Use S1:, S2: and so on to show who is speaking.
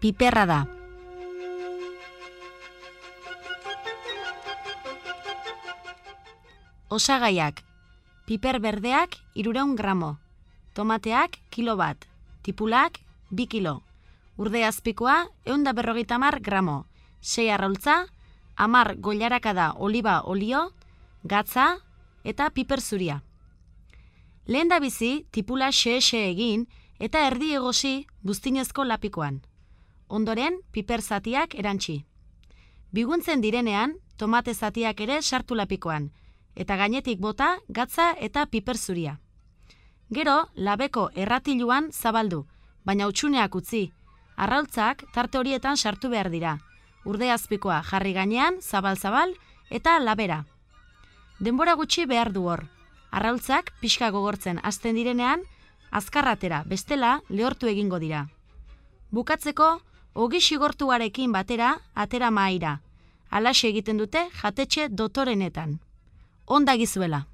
S1: Piperra da. Osagaiak. Piper berdeak irureun gramo. Tomateak kilo bat. Tipulak bi kilo. Urde azpikoa eunda berrogeita mar gramo. Sei arraultza, amar goilaraka da oliba olio, gatza eta piper zuria. Lehen da bizi, tipula xe-xe egin eta erdi egosi buztinezko lapikoan. Ondoren, piper zatiak erantzi. Biguntzen direnean, tomate zatiak ere sartu lapikoan, eta gainetik bota gatza eta piper zuria. Gero, labeko erratiluan zabaldu, baina utxuneak utzi. Arraultzak tarte horietan sartu behar dira. Urde azpikoa jarri gainean, zabal-zabal eta labera. Denbora gutxi behar du hor. Arraultzak pixka gogortzen hasten direnean, azkarratera bestela lehortu egingo dira. Bukatzeko, ogi xigortuarekin batera atera maira. Alaxe egiten dute jatetxe dotorenetan. Onda gizuela.